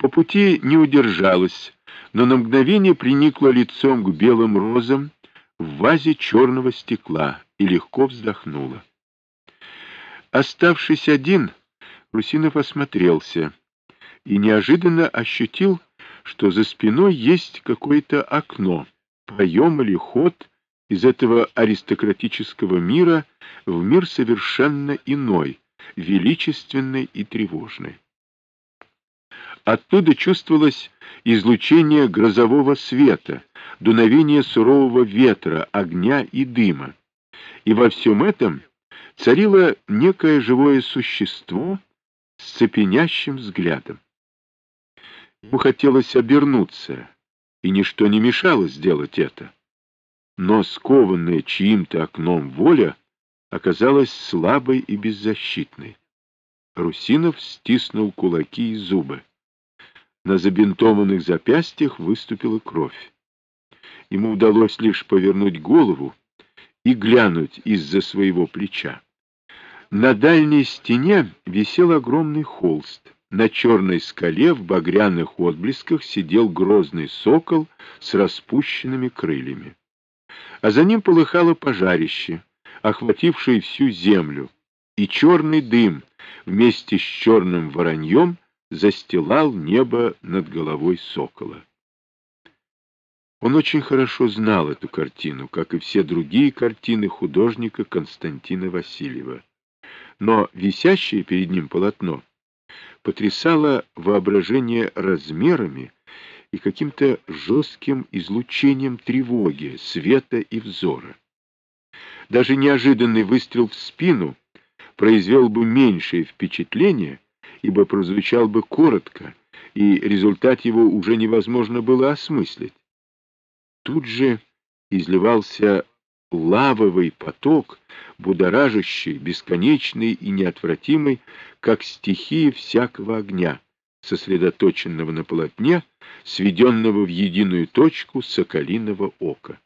По пути не удержалась, но на мгновение приникла лицом к белым розам в вазе черного стекла и легко вздохнула. Оставшись один, Русинов осмотрелся и неожиданно ощутил, что за спиной есть какое-то окно, проем или ход из этого аристократического мира в мир совершенно иной, величественный и тревожный. Оттуда чувствовалось излучение грозового света, дуновение сурового ветра, огня и дыма. И во всем этом царило некое живое существо с цепенящим взглядом. Ему хотелось обернуться, и ничто не мешало сделать это. Но скованная чьим-то окном воля оказалась слабой и беззащитной. Русинов стиснул кулаки и зубы. На забинтованных запястьях выступила кровь. Ему удалось лишь повернуть голову и глянуть из-за своего плеча. На дальней стене висел огромный холст. На черной скале в багряных отблесках сидел грозный сокол с распущенными крыльями. А за ним полыхало пожарище, охватившее всю землю, и черный дым вместе с черным вороньем застилал небо над головой сокола. Он очень хорошо знал эту картину, как и все другие картины художника Константина Васильева. Но висящее перед ним полотно потрясало воображение размерами и каким-то жестким излучением тревоги, света и взора. Даже неожиданный выстрел в спину произвел бы меньшее впечатление, ибо прозвучал бы коротко, и результат его уже невозможно было осмыслить. Тут же изливался лавовый поток, будоражащий, бесконечный и неотвратимый, как стихия всякого огня, сосредоточенного на полотне, сведенного в единую точку соколиного ока.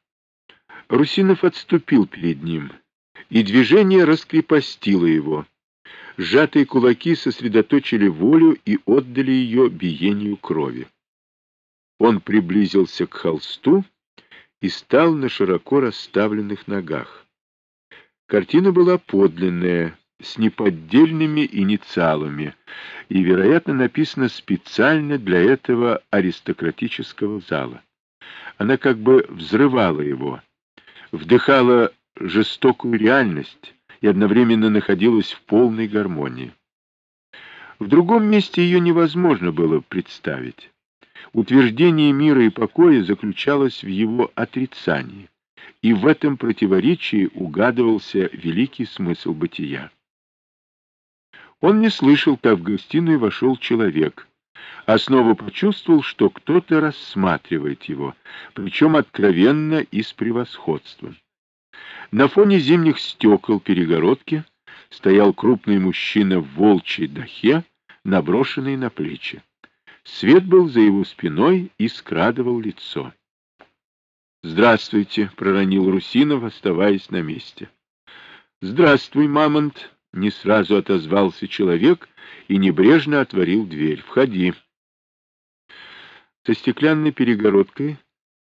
Русинов отступил перед ним, и движение раскрепостило его. Сжатые кулаки сосредоточили волю и отдали ее биению крови. Он приблизился к холсту и стал на широко расставленных ногах. Картина была подлинная, с неподдельными инициалами и, вероятно, написана специально для этого аристократического зала. Она как бы взрывала его, вдыхала жестокую реальность и одновременно находилась в полной гармонии. В другом месте ее невозможно было представить. Утверждение мира и покоя заключалось в его отрицании, и в этом противоречии угадывался великий смысл бытия. Он не слышал, как в гостиную вошел человек, а снова почувствовал, что кто-то рассматривает его, причем откровенно и с превосходством. На фоне зимних стекол перегородки стоял крупный мужчина в волчьей дахе, наброшенный на плечи. Свет был за его спиной и скрадывал лицо. «Здравствуйте», — проронил Русинов, оставаясь на месте. «Здравствуй, Мамонт», — не сразу отозвался человек и небрежно отворил дверь. «Входи». Со стеклянной перегородкой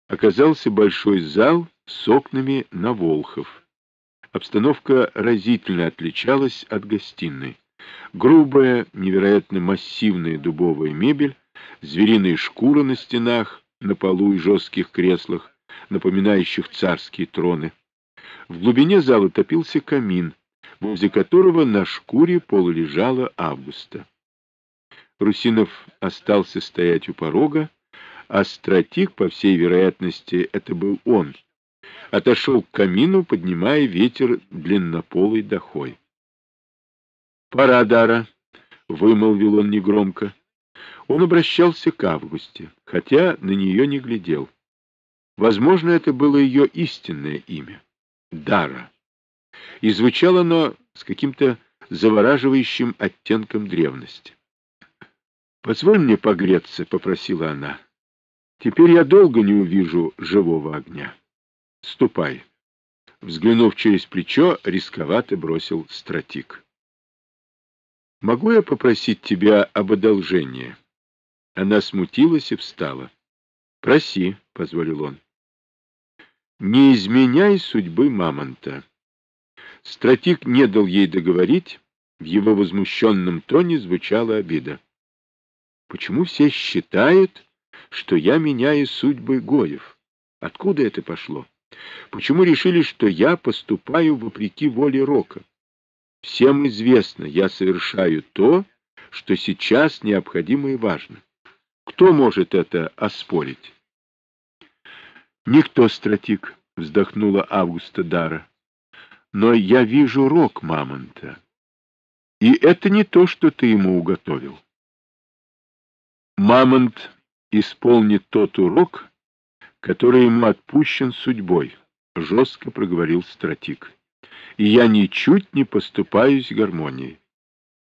оказался большой зал с окнами на Волхов. Обстановка разительно отличалась от гостиной. Грубая, невероятно массивная дубовая мебель звериные шкуры на стенах, на полу и жестких креслах, напоминающих царские троны. В глубине зала топился камин, возле которого на шкуре полулежала Августа. Русинов остался стоять у порога, а стратик, по всей вероятности, это был он, отошел к камину, поднимая ветер длиннополой дохой. — Пора, Дара, — вымолвил он негромко. Он обращался к Августе, хотя на нее не глядел. Возможно, это было ее истинное имя — Дара. И звучало оно с каким-то завораживающим оттенком древности. «Позволь мне погреться», — попросила она. «Теперь я долго не увижу живого огня. Ступай». Взглянув через плечо, рисковато бросил стратик. «Могу я попросить тебя об одолжении?» Она смутилась и встала. «Проси», — позволил он. «Не изменяй судьбы мамонта». Стратик не дал ей договорить, в его возмущенном тоне звучала обида. «Почему все считают, что я меняю судьбы Гоев? Откуда это пошло? Почему решили, что я поступаю вопреки воле Рока? Всем известно, я совершаю то, что сейчас необходимо и важно. Кто может это оспорить? Никто, стратик, вздохнула Августа Дара. Но я вижу рок мамонта. И это не то, что ты ему уготовил. Мамонт исполнит тот урок, который ему отпущен судьбой, жестко проговорил стратик. И я ничуть не поступаюсь гармонией.